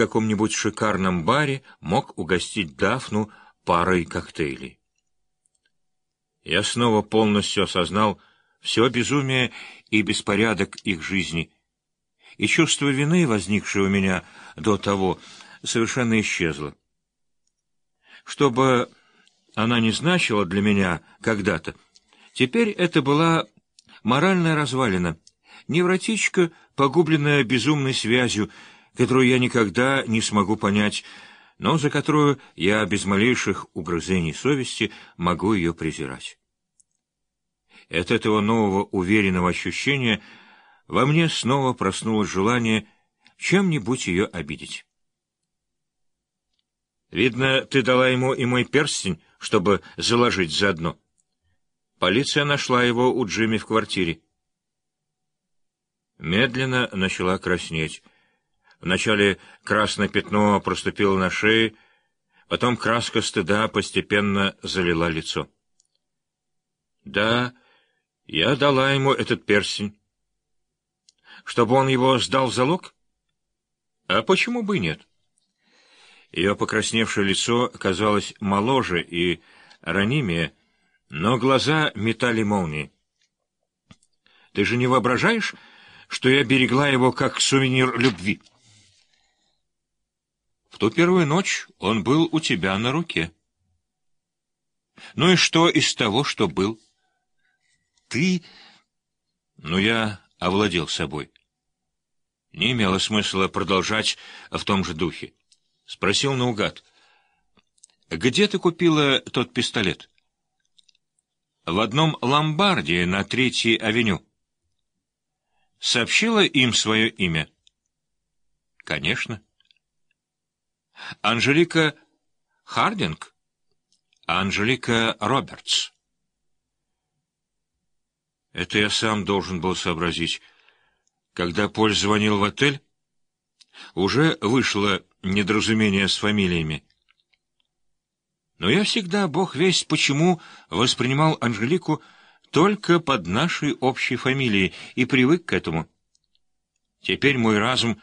каком-нибудь шикарном баре мог угостить Дафну парой коктейлей. Я снова полностью осознал все безумие и беспорядок их жизни, и чувство вины, возникшее у меня до того, совершенно исчезло. Чтобы она не значила для меня когда-то, теперь это была моральная развалина, невротичка, погубленная безумной связью, которую я никогда не смогу понять, но за которую я без малейших угрызений совести могу ее презирать. От этого нового уверенного ощущения во мне снова проснулось желание чем-нибудь ее обидеть. Видно, ты дала ему и мой перстень, чтобы заложить заодно. Полиция нашла его у Джимми в квартире. Медленно начала краснеть. Вначале красное пятно проступило на шее, потом краска стыда постепенно залила лицо. Да, я дала ему этот перстень. Чтобы он его сдал в залог? А почему бы нет? Ее покрасневшее лицо казалось моложе и ранимее, но глаза метали молнии. Ты же не воображаешь, что я берегла его как сувенир любви? Ту первую ночь он был у тебя на руке. Ну и что из того, что был? Ты... Ну, я овладел собой. Не имело смысла продолжать в том же духе. Спросил наугад. «Где ты купила тот пистолет?» «В одном ломбарде на Третьей авеню». «Сообщила им свое имя?» «Конечно». «Анжелика Хардинг?» «Анжелика Робертс». Это я сам должен был сообразить. Когда Поль звонил в отель, уже вышло недоразумение с фамилиями. Но я всегда, бог весть почему, воспринимал Анжелику только под нашей общей фамилией и привык к этому. Теперь мой разум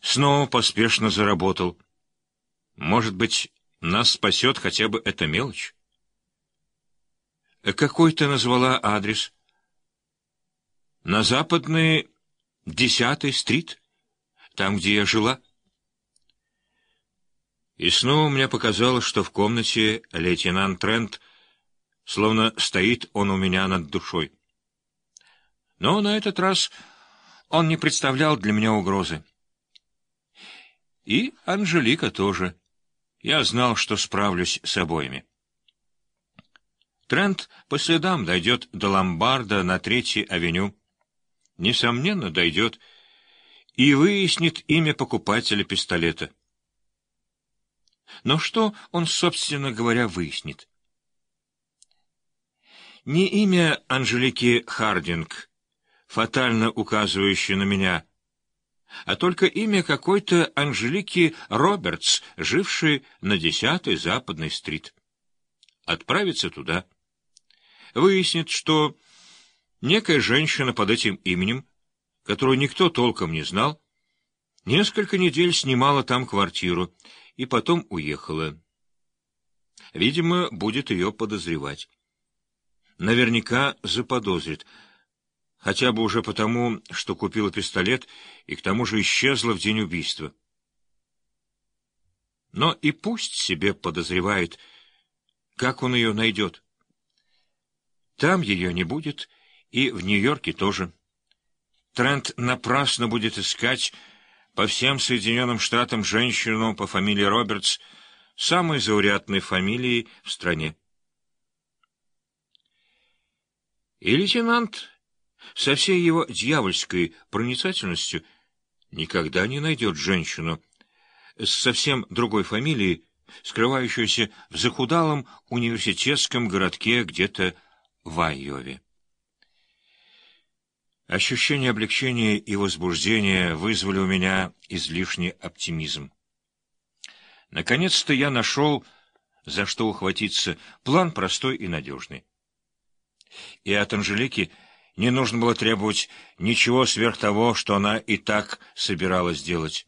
снова поспешно заработал. Может быть, нас спасет хотя бы эта мелочь? Какой ты назвала адрес? На западный десятый стрит, там, где я жила. И снова мне показалось, что в комнате лейтенант Трент, словно стоит он у меня над душой. Но на этот раз он не представлял для меня угрозы. И Анжелика тоже. Я знал, что справлюсь с обоими. Трент по следам дойдет до ломбарда на Третьей авеню. Несомненно, дойдет и выяснит имя покупателя пистолета. Но что он, собственно говоря, выяснит? Не имя Анжелики Хардинг, фатально указывающее на меня, а только имя какой-то Анжелики Робертс, жившей на десятой Западной стрит. Отправится туда. Выяснит, что некая женщина под этим именем, которую никто толком не знал, несколько недель снимала там квартиру, и потом уехала. Видимо, будет ее подозревать. Наверняка заподозрит, хотя бы уже потому, что купила пистолет и к тому же исчезла в день убийства. Но и пусть себе подозревает, как он ее найдет. Там ее не будет, и в Нью-Йорке тоже. Трент напрасно будет искать по всем Соединенным Штатам женщину по фамилии Робертс, самой заурядной фамилией в стране. И лейтенант со всей его дьявольской проницательностью никогда не найдет женщину с совсем другой фамилией, скрывающуюся в захудалом университетском городке где-то в Айове. Ощущение облегчения и возбуждения вызвали у меня излишний оптимизм. Наконец-то я нашел, за что ухватиться, план простой и надежный. И от Анжелики не нужно было требовать ничего сверх того, что она и так собиралась делать.